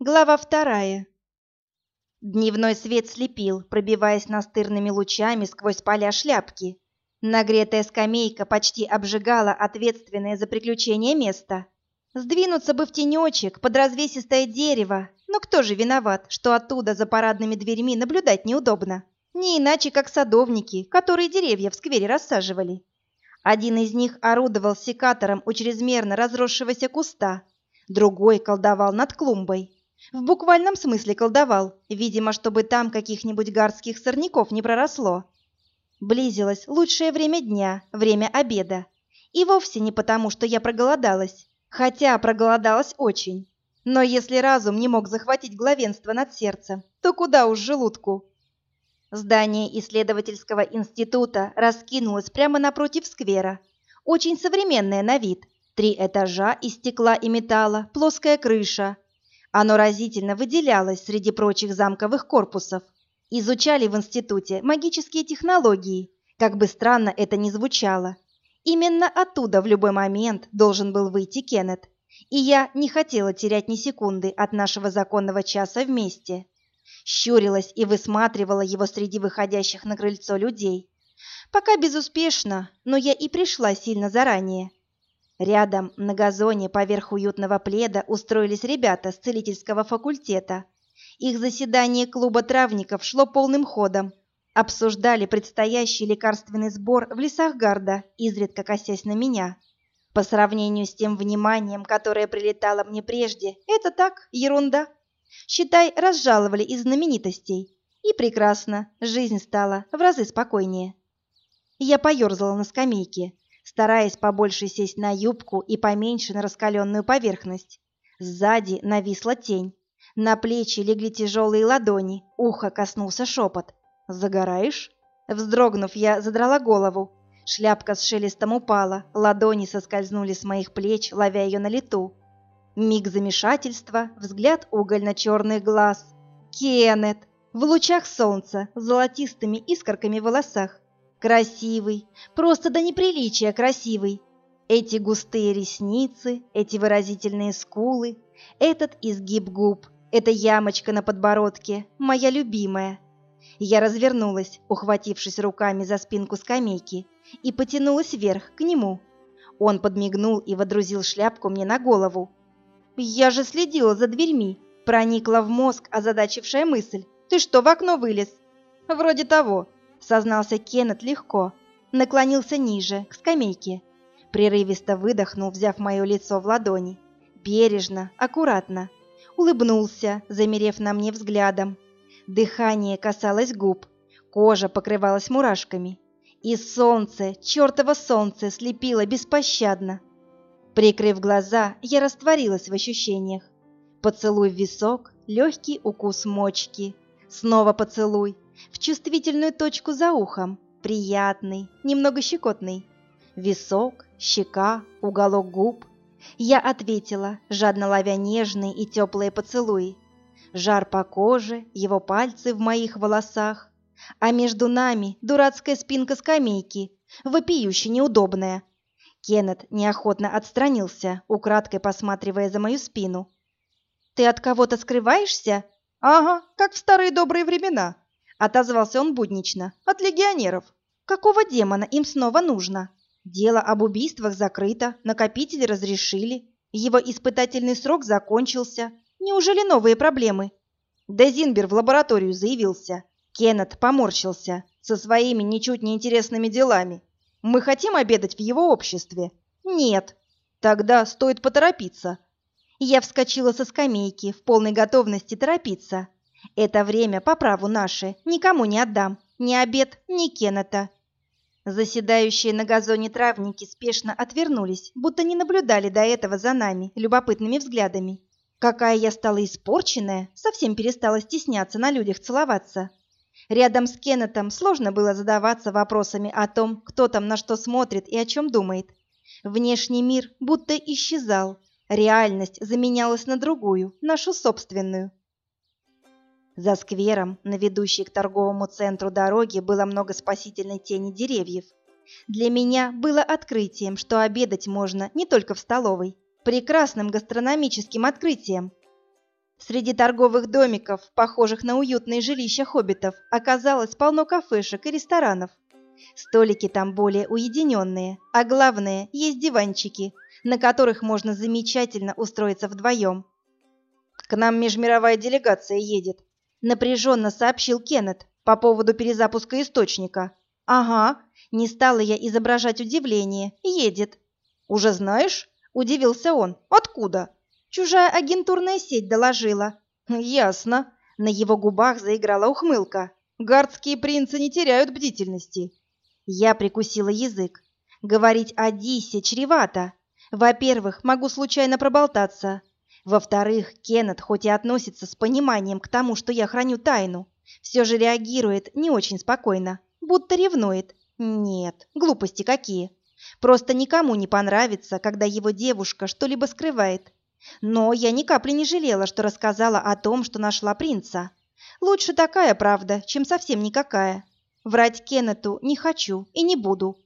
Глава вторая. Дневной свет слепил, пробиваясь настырными лучами сквозь поля шляпки. Нагретая скамейка почти обжигала ответственное за приключение место. Сдвинуться бы в тенечек под развесистое дерево, но кто же виноват, что оттуда за парадными дверьми наблюдать неудобно? Не иначе, как садовники, которые деревья в сквере рассаживали. Один из них орудовал секатором у чрезмерно разросшегося куста, другой колдовал над клумбой. В буквальном смысле колдовал, видимо, чтобы там каких-нибудь гарских сорняков не проросло. Близилось лучшее время дня, время обеда. И вовсе не потому, что я проголодалась, хотя проголодалась очень. Но если разум не мог захватить главенство над сердцем, то куда уж желудку? Здание исследовательского института раскинулось прямо напротив сквера. Очень современное на вид. Три этажа из стекла и металла, плоская крыша – оно разительно выделялось среди прочих замковых корпусов. Изучали в институте магические технологии, как бы странно это ни звучало. Именно оттуда в любой момент должен был выйти Кеннет, и я не хотела терять ни секунды от нашего законного часа вместе. Щурилась и высматривала его среди выходящих на крыльцо людей. Пока безуспешно, но я и пришла сильно заранее. Рядом на газоне поверх уютного пледа устроились ребята с целительского факультета. Их заседание клуба травников шло полным ходом. Обсуждали предстоящий лекарственный сбор в лесах Гарда, изредка косясь на меня. По сравнению с тем вниманием, которое прилетало мне прежде, это так, ерунда. Считай, разжаловали из знаменитостей. И прекрасно, жизнь стала в разы спокойнее. Я поерзала на скамейке, стараясь побольше сесть на юбку и поменьше на раскаленную поверхность. Сзади нависла тень. На плечи легли тяжелые ладони, ухо коснулся шепот. «Загораешь?» Вздрогнув, я задрала голову. Шляпка с шелестом упала, ладони соскользнули с моих плеч, ловя ее на лету. Миг замешательства, взгляд угольно-черных глаз. Кеннет! В лучах солнца, золотистыми искорками в волосах. Красивый, просто до неприличия красивый. Эти густые ресницы, эти выразительные скулы, этот изгиб губ, эта ямочка на подбородке, моя любимая. Я развернулась, ухватившись руками за спинку скамейки, и потянулась вверх, к нему. Он подмигнул и водрузил шляпку мне на голову. Я же следила за дверьми, проникла в мозг озадачившая мысль. «Ты что, в окно вылез?» «Вроде того», сознался Кеннет легко, наклонился ниже, к скамейке. Прерывисто выдохнул, взяв мое лицо в ладони. Бережно, аккуратно. Улыбнулся, замерев на мне взглядом. Дыхание касалось губ, кожа покрывалась мурашками. И солнце, чертово солнце, слепило беспощадно. Прикрыв глаза, я растворилась в ощущениях. Поцелуй в висок, легкий укус мочки. Снова поцелуй, в чувствительную точку за ухом, приятный, немного щекотный. Висок, щека, уголок губ. Я ответила, жадно ловя нежные и теплые поцелуи. Жар по коже, его пальцы в моих волосах, а между нами дурацкая спинка скамейки, вопиюще неудобная. Кеннет неохотно отстранился, украдкой посматривая за мою спину. «Ты от кого-то скрываешься?» «Ага, как в старые добрые времена», Отозвался он буднично. От легионеров. Какого демона им снова нужно? Дело об убийствах закрыто, накопители разрешили. Его испытательный срок закончился. Неужели новые проблемы? Дезинбер в лабораторию заявился. Кеннет поморщился со своими ничуть не интересными делами. Мы хотим обедать в его обществе? Нет. Тогда стоит поторопиться. Я вскочила со скамейки в полной готовности торопиться. Это время по праву наше, никому не отдам, ни обед, ни Кеннета. Заседающие на газоне травники спешно отвернулись, будто не наблюдали до этого за нами любопытными взглядами. Какая я стала испорченная, совсем перестала стесняться на людях целоваться. Рядом с Кеннетом сложно было задаваться вопросами о том, кто там на что смотрит и о чем думает. Внешний мир будто исчезал, реальность заменялась на другую, нашу собственную. За сквером, на ведущей к торговому центру дороги, было много спасительной тени деревьев. Для меня было открытием, что обедать можно не только в столовой. Прекрасным гастрономическим открытием. Среди торговых домиков, похожих на уютные жилища хоббитов, оказалось полно кафешек и ресторанов. Столики там более уединенные, а главное, есть диванчики, на которых можно замечательно устроиться вдвоем. «К нам межмировая делегация едет», — напряженно сообщил Кеннет по поводу перезапуска источника. «Ага», — не стала я изображать удивление, — «едет». «Уже знаешь?» — удивился он. «Откуда?» «Чужая агентурная сеть доложила». «Ясно». На его губах заиграла ухмылка. «Гардские принцы не теряют бдительности». Я прикусила язык. Говорить о Дисе чревато. Во-первых, могу случайно проболтаться. Во-вторых, Кеннет хоть и относится с пониманием к тому, что я храню тайну, все же реагирует не очень спокойно, будто ревнует. Нет, глупости какие. Просто никому не понравится, когда его девушка что-либо скрывает. Но я ни капли не жалела, что рассказала о том, что нашла принца. Лучше такая правда, чем совсем никакая. Врать Кеннету не хочу и не буду.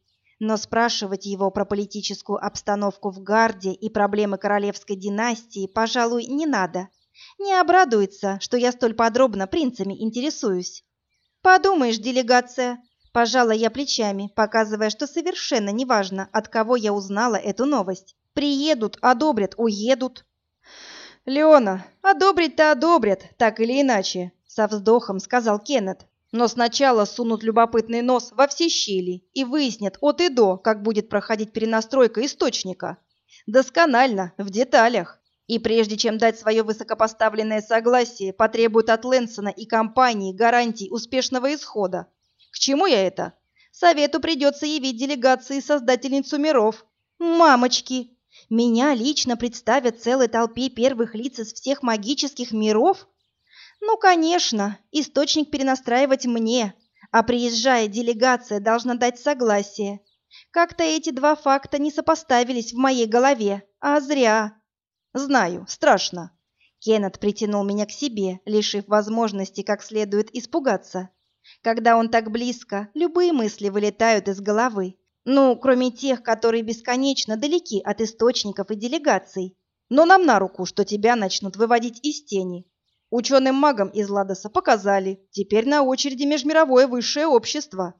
Но спрашивать его про политическую обстановку в Гарде и проблемы королевской династии, пожалуй, не надо. Не обрадуется, что я столь подробно принцами интересуюсь. Подумаешь, делегация, пожала я плечами, показывая, что совершенно неважно, от кого я узнала эту новость. Приедут, одобрят, уедут. Леона, одобрить-то одобрят, так или иначе, со вздохом сказал Кеннет. Но сначала сунут любопытный нос во все щели и выяснят от и до, как будет проходить перенастройка источника. Досконально, в деталях. И прежде чем дать свое высокопоставленное согласие, потребуют от Лэнсона и компании гарантий успешного исхода. К чему я это? Совету придется явить делегации создательницу миров. Мамочки! Меня лично представят целой толпе первых лиц из всех магических миров? Ну, конечно, источник перенастраивать мне, а приезжая делегация должна дать согласие. Как-то эти два факта не сопоставились в моей голове, а зря. Знаю, страшно. Кеннет притянул меня к себе, лишив возможности как следует испугаться. Когда он так близко, любые мысли вылетают из головы. Ну, кроме тех, которые бесконечно далеки от источников и делегаций. Но нам на руку, что тебя начнут выводить из тени, Ученым-магам из Ладоса показали, теперь на очереди межмировое высшее общество.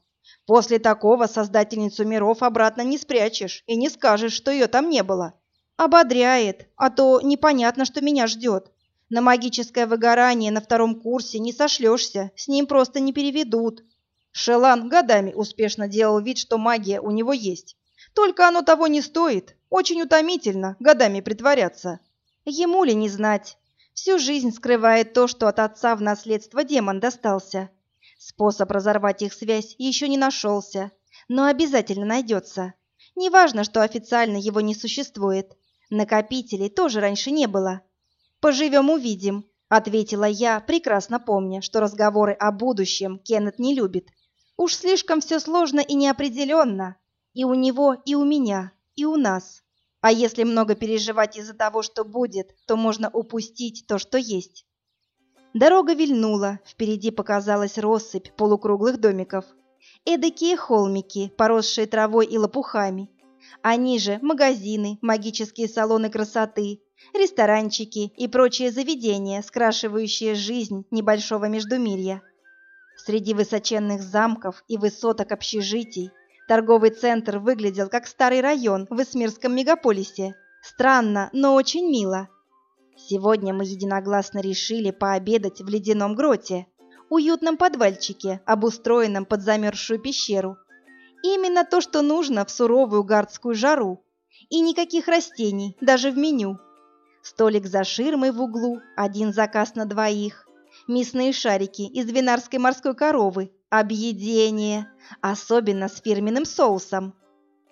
После такого создательницу миров обратно не спрячешь и не скажешь, что ее там не было. Ободряет, а то непонятно, что меня ждет. На магическое выгорание на втором курсе не сошлешься, с ним просто не переведут. Шелан годами успешно делал вид, что магия у него есть. Только оно того не стоит. Очень утомительно годами притворяться. Ему ли не знать? Всю жизнь скрывает то, что от отца в наследство демон достался. Способ разорвать их связь еще не нашелся, но обязательно найдется. Неважно, что официально его не существует. Накопителей тоже раньше не было. «Поживем, увидим», — ответила я, прекрасно помня, что разговоры о будущем Кеннет не любит. Уж слишком все сложно и неопределенно. И у него, и у меня, и у нас. А если много переживать из-за того, что будет, то можно упустить то, что есть. Дорога вильнула, впереди показалась россыпь полукруглых домиков. Эдакие холмики, поросшие травой и лопухами. Они же магазины, магические салоны красоты, ресторанчики и прочие заведения, скрашивающие жизнь небольшого междумирья. Среди высоченных замков и высоток общежитий Торговый центр выглядел как старый район в Эсмирском мегаполисе. Странно, но очень мило. Сегодня мы единогласно решили пообедать в ледяном гроте, уютном подвальчике, обустроенном под замерзшую пещеру. Именно то, что нужно в суровую гардскую жару. И никаких растений, даже в меню. Столик за ширмой в углу, один заказ на двоих. Мясные шарики из винарской морской коровы, Объедение, особенно с фирменным соусом.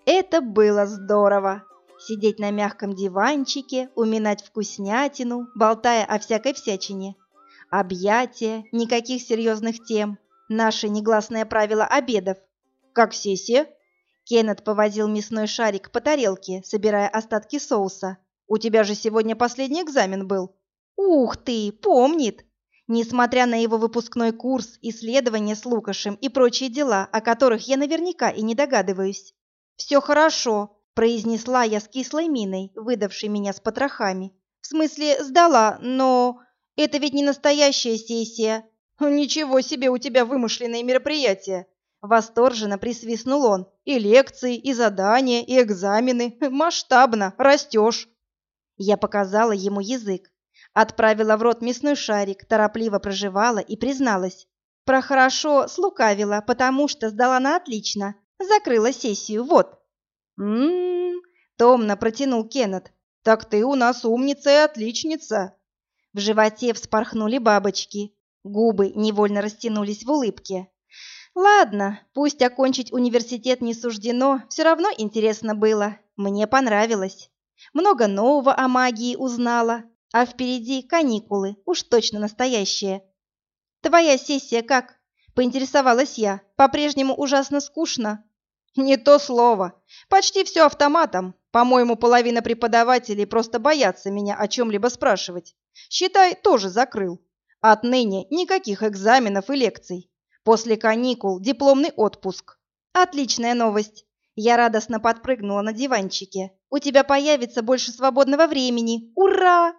Это было здорово. Сидеть на мягком диванчике, уминать вкуснятину, болтая о всякой всячине. Объятия, никаких серьезных тем. Наше негласное правило обедов. Как сессия? Кеннет повозил мясной шарик по тарелке, собирая остатки соуса. «У тебя же сегодня последний экзамен был». «Ух ты, помнит!» Несмотря на его выпускной курс, исследования с Лукашем и прочие дела, о которых я наверняка и не догадываюсь. «Все хорошо», – произнесла я с кислой миной, выдавшей меня с потрохами. «В смысле, сдала, но Это ведь не настоящая сессия. Ничего себе у тебя вымышленные мероприятия. Восторженно присвистнул он. И лекции, и задания, и экзамены. Масштабно, растешь. Я показала ему язык. Отправила в рот мясной шарик, торопливо проживала и призналась. Про хорошо слукавила, потому что сдала на отлично. Закрыла сессию, вот. М-м-м, томно протянул Кеннет. Так ты у нас умница и отличница. В животе вспорхнули бабочки. Губы невольно растянулись в улыбке. Ладно, пусть окончить университет не суждено, все равно интересно было. Мне понравилось. Много нового о магии узнала, а впереди каникулы, уж точно настоящие. Твоя сессия как? Поинтересовалась я. По-прежнему ужасно скучно. Не то слово. Почти все автоматом. По-моему, половина преподавателей просто боятся меня о чем-либо спрашивать. Считай, тоже закрыл. Отныне никаких экзаменов и лекций. После каникул дипломный отпуск. Отличная новость. Я радостно подпрыгнула на диванчике. У тебя появится больше свободного времени. Ура!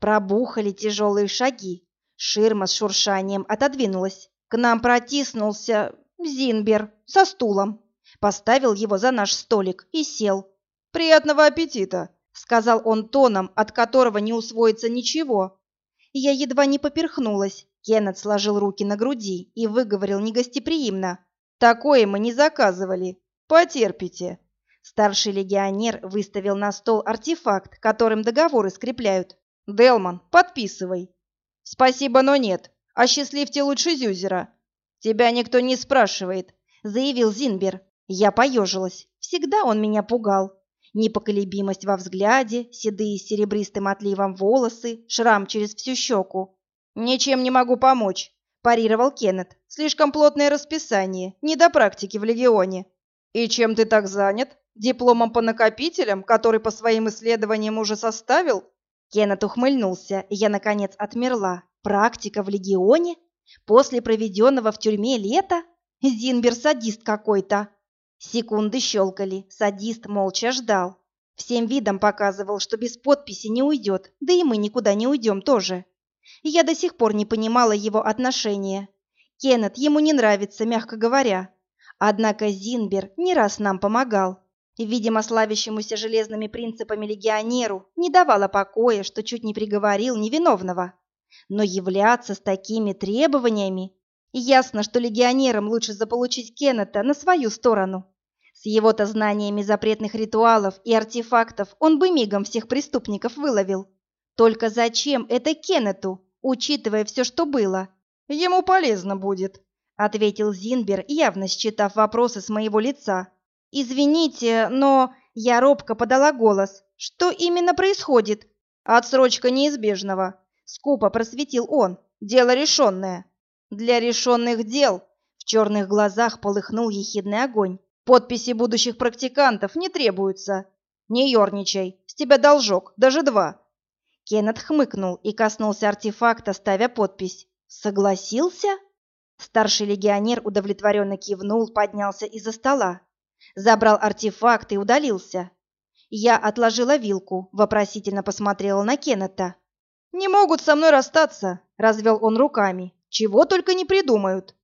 Пробухали тяжелые шаги. Ширма с шуршанием отодвинулась. К нам протиснулся Зинбер со стулом поставил его за наш столик и сел. «Приятного аппетита!» — сказал он тоном, от которого не усвоится ничего. Я едва не поперхнулась. Кеннет сложил руки на груди и выговорил негостеприимно. «Такое мы не заказывали. Потерпите». Старший легионер выставил на стол артефакт, которым договоры скрепляют. «Делман, подписывай». «Спасибо, но нет. Осчастливьте лучше Зюзера». «Тебя никто не спрашивает», — заявил Зинбер. Я поежилась. Всегда он меня пугал. Непоколебимость во взгляде, седые с серебристым отливом волосы, шрам через всю щеку. «Ничем не могу помочь», – парировал Кеннет. «Слишком плотное расписание, не до практики в Легионе». «И чем ты так занят? Дипломом по накопителям, который по своим исследованиям уже составил?» Кеннет ухмыльнулся, и я, наконец, отмерла. «Практика в Легионе? После проведенного в тюрьме лета? Зинбер садист какой-то!» Секунды щелкали, садист молча ждал. Всем видом показывал, что без подписи не уйдет, да и мы никуда не уйдем тоже. Я до сих пор не понимала его отношения. Кеннет ему не нравится, мягко говоря. Однако Зинбер не раз нам помогал. Видимо, славящемуся железными принципами легионеру не давало покоя, что чуть не приговорил невиновного. Но являться с такими требованиями... Ясно, что легионерам лучше заполучить Кеннета на свою сторону. С его-то знаниями запретных ритуалов и артефактов он бы мигом всех преступников выловил. Только зачем это Кеннету, учитывая все, что было? Ему полезно будет, ответил Зинбер, явно считав вопросы с моего лица. Извините, но я робко подала голос. Что именно происходит? Отсрочка неизбежного, скупо просветил он. Дело решенное. Для решенных дел в черных глазах полыхнул ехидный огонь. Подписи будущих практикантов не требуются. Не ерничай, с тебя должок, даже два. Кеннет хмыкнул и коснулся артефакта, ставя подпись. Согласился? Старший легионер удовлетворенно кивнул, поднялся из-за стола. Забрал артефакт и удалился. Я отложила вилку, вопросительно посмотрела на Кеннета. «Не могут со мной расстаться», — развел он руками. «Чего только не придумают».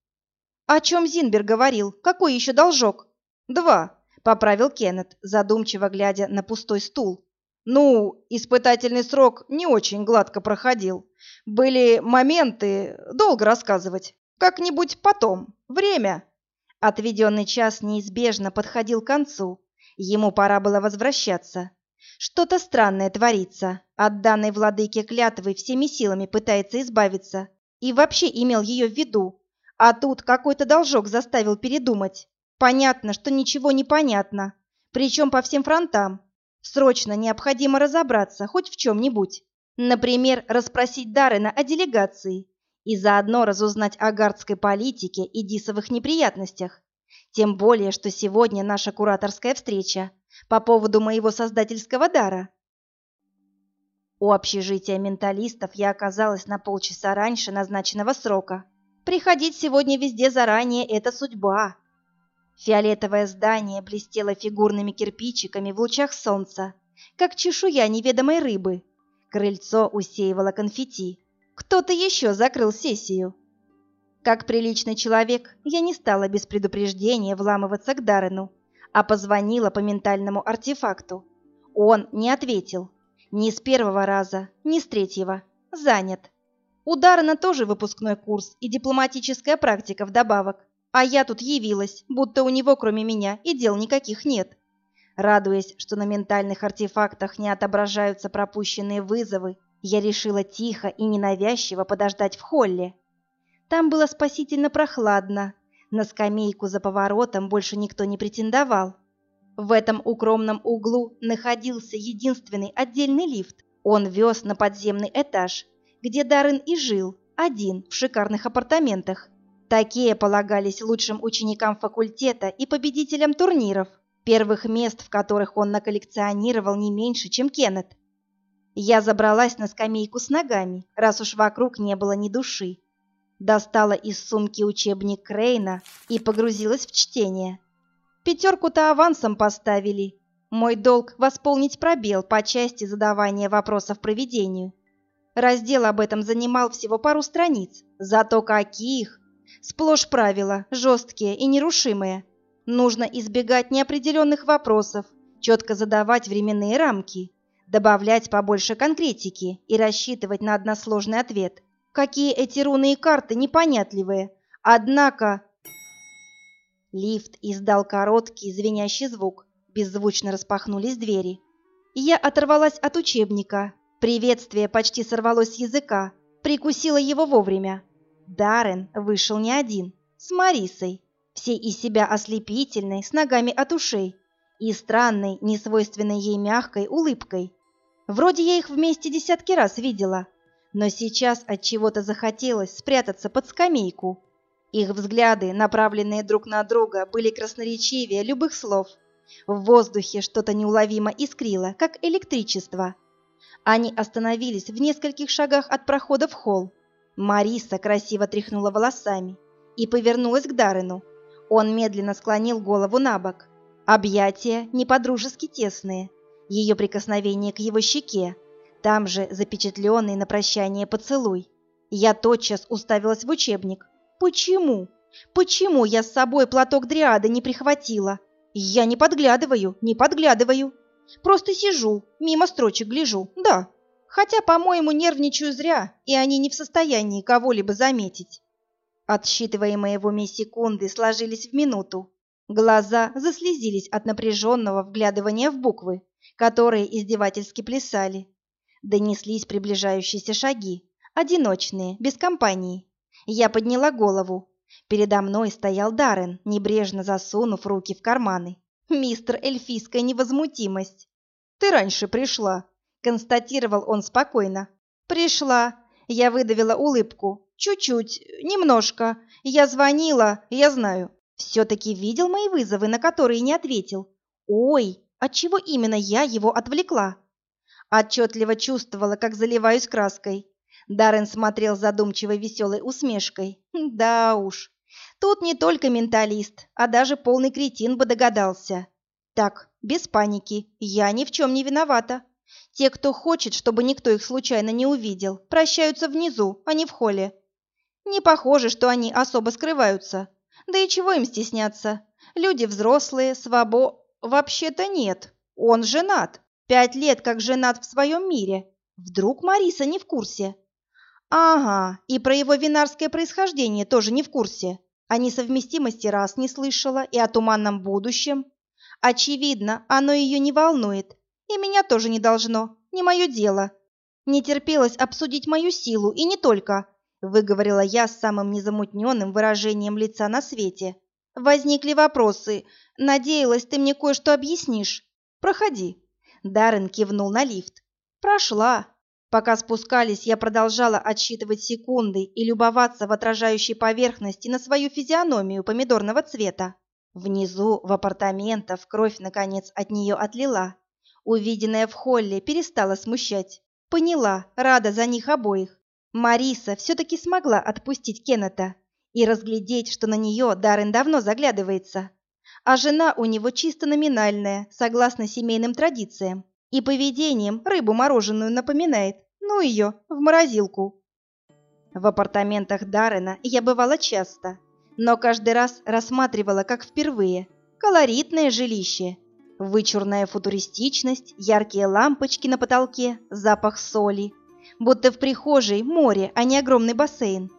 «О чем Зинбер говорил? Какой еще должок?» «Два», — поправил Кеннет, задумчиво глядя на пустой стул. «Ну, испытательный срок не очень гладко проходил. Были моменты, долго рассказывать. Как-нибудь потом. Время». Отведенный час неизбежно подходил к концу. Ему пора было возвращаться. Что-то странное творится. От данной владыки клятвы всеми силами пытается избавиться. И вообще имел ее в виду. А тут какой-то должок заставил передумать. Понятно, что ничего не понятно, причем по всем фронтам. Срочно необходимо разобраться хоть в чем-нибудь. Например, расспросить Даррена о делегации и заодно разузнать о гардской политике и дисовых неприятностях. Тем более, что сегодня наша кураторская встреча по поводу моего создательского дара. У общежития менталистов я оказалась на полчаса раньше назначенного срока. Приходить сегодня везде заранее – это судьба. Фиолетовое здание блестело фигурными кирпичиками в лучах солнца, как чешуя неведомой рыбы. Крыльцо усеивало конфетти. Кто-то еще закрыл сессию. Как приличный человек, я не стала без предупреждения вламываться к Даррену, а позвонила по ментальному артефакту. Он не ответил. Ни с первого раза, ни с третьего. Занят. У Даррена тоже выпускной курс и дипломатическая практика вдобавок. А я тут явилась, будто у него кроме меня и дел никаких нет. Радуясь, что на ментальных артефактах не отображаются пропущенные вызовы, я решила тихо и ненавязчиво подождать в холле. Там было спасительно прохладно. На скамейку за поворотом больше никто не претендовал. В этом укромном углу находился единственный отдельный лифт. Он вез на подземный этаж, где Даррен и жил, один, в шикарных апартаментах. Такие полагались лучшим ученикам факультета и победителям турниров, первых мест в которых он наколлекционировал не меньше, чем Кеннет. Я забралась на скамейку с ногами, раз уж вокруг не было ни души. Достала из сумки учебник Крейна и погрузилась в чтение. Пятерку-то авансом поставили. Мой долг — восполнить пробел по части задавания вопросов проведению. Раздел об этом занимал всего пару страниц, зато каких! Сплошь правила, жесткие и нерушимые. Нужно избегать неопределенных вопросов, четко задавать временные рамки, добавлять побольше конкретики и рассчитывать на односложный ответ. Какие эти руны и карты непонятливые. Однако... Лифт издал короткий звенящий звук. Беззвучно распахнулись двери. Я оторвалась от учебника. Приветствие почти сорвалось с языка. Прикусила его вовремя. Даррен вышел не один, с Марисой, всей из себя ослепительной, с ногами от ушей и странной, несвойственной ей мягкой улыбкой. Вроде я их вместе десятки раз видела, но сейчас от чего-то захотелось спрятаться под скамейку. Их взгляды, направленные друг на друга, были красноречивее любых слов. В воздухе что-то неуловимо искрило, как электричество. Они остановились в нескольких шагах от прохода в холл. Мариса красиво тряхнула волосами и повернулась к Дарину. Он медленно склонил голову на бок. Объятия не подружески тесные. Ее прикосновение к его щеке. Там же запечатленный на прощание поцелуй. Я тотчас уставилась в учебник. Почему? Почему я с собой платок дриады не прихватила? Я не подглядываю, не подглядываю. Просто сижу, мимо строчек гляжу, да, Хотя, по-моему, нервничаю зря, и они не в состоянии кого-либо заметить. Отсчитываемые в уме секунды сложились в минуту. Глаза заслезились от напряженного вглядывания в буквы, которые издевательски плясали. Донеслись приближающиеся шаги, одиночные, без компании. Я подняла голову. Передо мной стоял Даррен, небрежно засунув руки в карманы. «Мистер эльфийская невозмутимость!» «Ты раньше пришла!» констатировал он спокойно. Пришла. Я выдавила улыбку. Чуть-чуть, немножко. Я звонила, я знаю. Все-таки видел мои вызовы, на которые не ответил. Ой, от чего именно я его отвлекла? Отчетливо чувствовала, как заливаюсь краской. Даррен смотрел задумчивой веселой усмешкой. Да уж, тут не только менталист, а даже полный кретин бы догадался. Так, без паники, я ни в чем не виновата. Те, кто хочет, чтобы никто их случайно не увидел, прощаются внизу, а не в холле. Не похоже, что они особо скрываются. Да и чего им стесняться? Люди взрослые, свобо... Вообще-то нет. Он женат. Пять лет как женат в своем мире. Вдруг Мариса не в курсе? Ага, и про его винарское происхождение тоже не в курсе. О несовместимости раз не слышала и о туманном будущем. Очевидно, оно ее не волнует, и меня тоже не должно, не мое дело. Не терпелось обсудить мою силу, и не только, выговорила я с самым незамутненным выражением лица на свете. Возникли вопросы. Надеялась, ты мне кое-что объяснишь. Проходи. Даррен кивнул на лифт. Прошла. Пока спускались, я продолжала отсчитывать секунды и любоваться в отражающей поверхности на свою физиономию помидорного цвета. Внизу, в апартаментах, кровь, наконец, от нее отлила. Увиденное в холле перестало смущать. Поняла, рада за них обоих. Мариса все-таки смогла отпустить Кеннета и разглядеть, что на нее Даррен давно заглядывается. А жена у него чисто номинальная, согласно семейным традициям, и поведением рыбу мороженую напоминает, ну ее, в морозилку. В апартаментах Даррена я бывала часто, но каждый раз рассматривала как впервые. Колоритное жилище. Вычурная футуристичность, яркие лампочки на потолке, запах соли. Будто в прихожей море, а не огромный бассейн.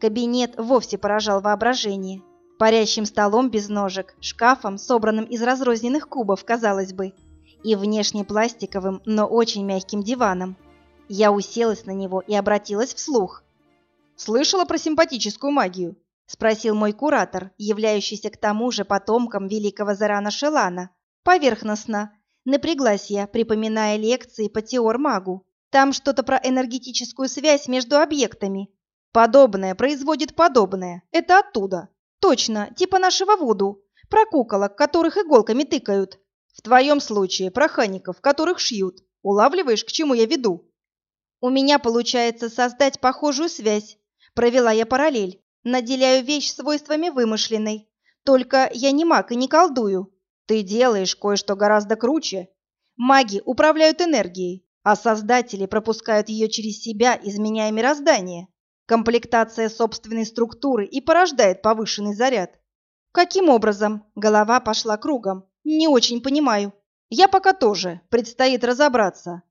Кабинет вовсе поражал воображение. Парящим столом без ножек, шкафом, собранным из разрозненных кубов, казалось бы, и внешне пластиковым, но очень мягким диваном. Я уселась на него и обратилась вслух. «Слышала про симпатическую магию?» — спросил мой куратор, являющийся к тому же потомком великого Зарана Шелана. Поверхностно. Напряглась я, припоминая лекции по теор-магу. Там что-то про энергетическую связь между объектами. Подобное производит подобное. Это оттуда. Точно, типа нашего Вуду. Про куколок, которых иголками тыкают. В твоем случае про хаников, которых шьют. Улавливаешь, к чему я веду? У меня получается создать похожую связь. Провела я параллель. Наделяю вещь свойствами вымышленной. Только я не маг и не колдую. Ты делаешь кое-что гораздо круче. Маги управляют энергией, а создатели пропускают ее через себя, изменяя мироздание. Комплектация собственной структуры и порождает повышенный заряд. Каким образом? Голова пошла кругом. Не очень понимаю. Я пока тоже. Предстоит разобраться.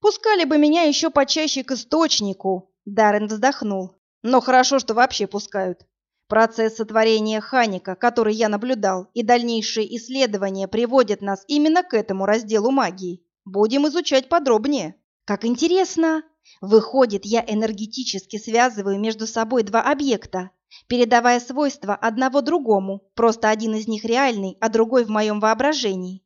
Пускали бы меня еще почаще к источнику. Даррен вздохнул. Но хорошо, что вообще пускают. Процесс сотворения Ханика, который я наблюдал, и дальнейшие исследования приводят нас именно к этому разделу магии. Будем изучать подробнее. Как интересно! Выходит, я энергетически связываю между собой два объекта, передавая свойства одного другому, просто один из них реальный, а другой в моем воображении.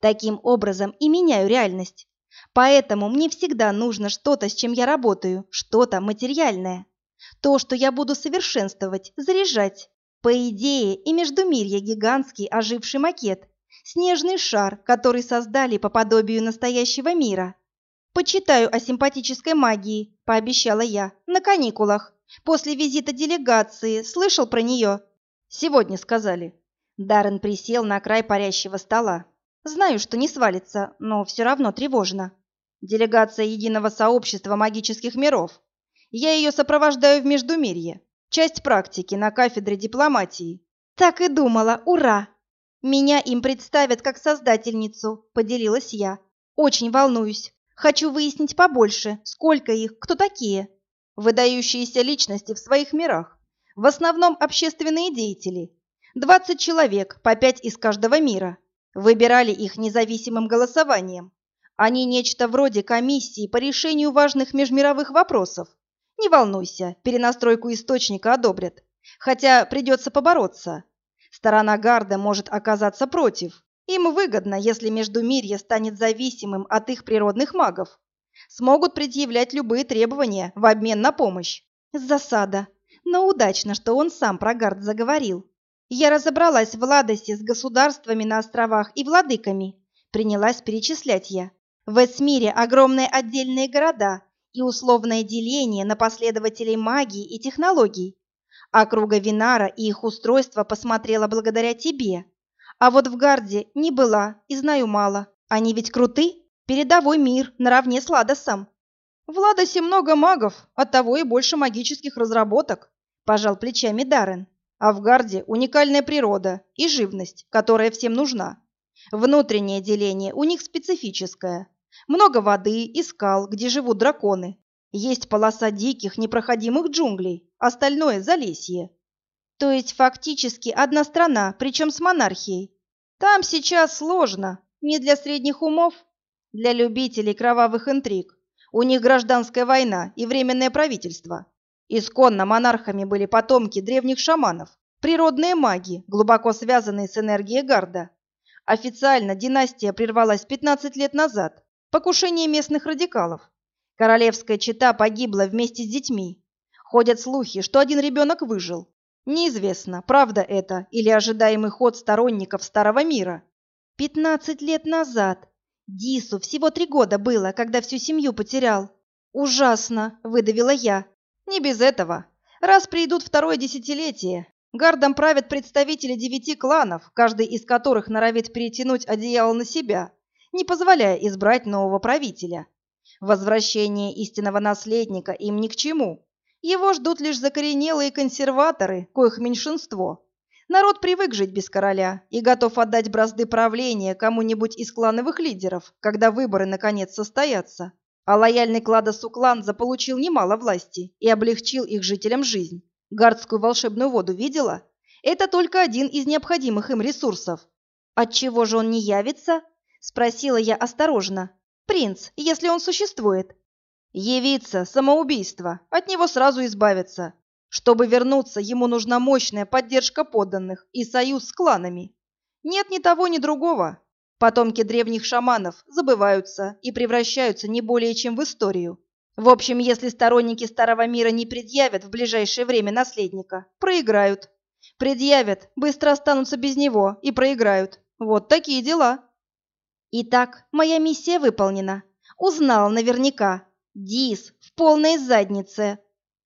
Таким образом и меняю реальность. Поэтому мне всегда нужно что-то, с чем я работаю, что-то материальное. То, что я буду совершенствовать, заряжать. По идее, и Междумирье гигантский оживший макет, снежный шар, который создали по подобию настоящего мира. «Почитаю о симпатической магии», – пообещала я, – «на каникулах. После визита делегации. Слышал про нее?» «Сегодня сказали». Даррен присел на край парящего стола. «Знаю, что не свалится, но все равно тревожно». «Делегация Единого сообщества магических миров. Я ее сопровождаю в Междумирье. Часть практики на кафедре дипломатии». «Так и думала, ура!» «Меня им представят как создательницу», – поделилась я. «Очень волнуюсь. Хочу выяснить побольше, сколько их, кто такие. Выдающиеся личности в своих мирах. В основном общественные деятели. 20 человек, по пять из каждого мира. Выбирали их независимым голосованием. Они нечто вроде комиссии по решению важных межмировых вопросов. Не волнуйся, перенастройку источника одобрят. Хотя придется побороться. Сторона Гарда может оказаться против. Им выгодно, если Междумирье станет зависимым от их природных магов. Смогут предъявлять любые требования в обмен на помощь. Засада. Но удачно, что он сам про Гард заговорил. Я разобралась в Ладосе с государствами на островах и владыками. Принялась перечислять я. В Эсмире огромные отдельные города и условное деление на последователей магии и технологий. Округа Винара и их устройство посмотрела благодаря тебе. А вот в Гарде не была и знаю мало. Они ведь круты. Передовой мир, наравне с Ладосом. В Ладосе много магов, оттого и больше магических разработок, пожал плечами Даррен. А в Гарде уникальная природа и живность, которая всем нужна. Внутреннее деление у них специфическое. Много воды и скал, где живут драконы. Есть полоса диких, непроходимых джунглей, остальное – залесье. То есть фактически одна страна, причем с монархией. Там сейчас сложно. Не для средних умов, для любителей кровавых интриг. У них гражданская война и временное правительство. Исконно монархами были потомки древних шаманов, природные маги, глубоко связанные с энергией Гарда. Официально династия прервалась 15 лет назад. Покушение местных радикалов. Королевская чета погибла вместе с детьми. Ходят слухи, что один ребенок выжил, Неизвестно, правда это или ожидаемый ход сторонников Старого Мира. Пятнадцать лет назад. Дису всего три года было, когда всю семью потерял. Ужасно, выдавила я. Не без этого. Раз придут второе десятилетие, гардом правят представители девяти кланов, каждый из которых норовит перетянуть одеяло на себя, не позволяя избрать нового правителя. Возвращение истинного наследника им ни к чему. Его ждут лишь закоренелые консерваторы, коих меньшинство. Народ привык жить без короля и готов отдать бразды правления кому-нибудь из клановых лидеров, когда выборы наконец состоятся. А лояльный Кладосу клан заполучил немало власти и облегчил их жителям жизнь. Гардскую волшебную воду видела? Это только один из необходимых им ресурсов. Отчего же он не явится? Спросила я осторожно. Принц, если он существует. Явиться, самоубийство, от него сразу избавиться. Чтобы вернуться, ему нужна мощная поддержка подданных и союз с кланами. Нет ни того, ни другого. Потомки древних шаманов забываются и превращаются не более чем в историю. В общем, если сторонники Старого Мира не предъявят в ближайшее время наследника, проиграют. Предъявят, быстро останутся без него и проиграют. Вот такие дела. Итак, моя миссия выполнена. Узнал наверняка. Дис в полной заднице.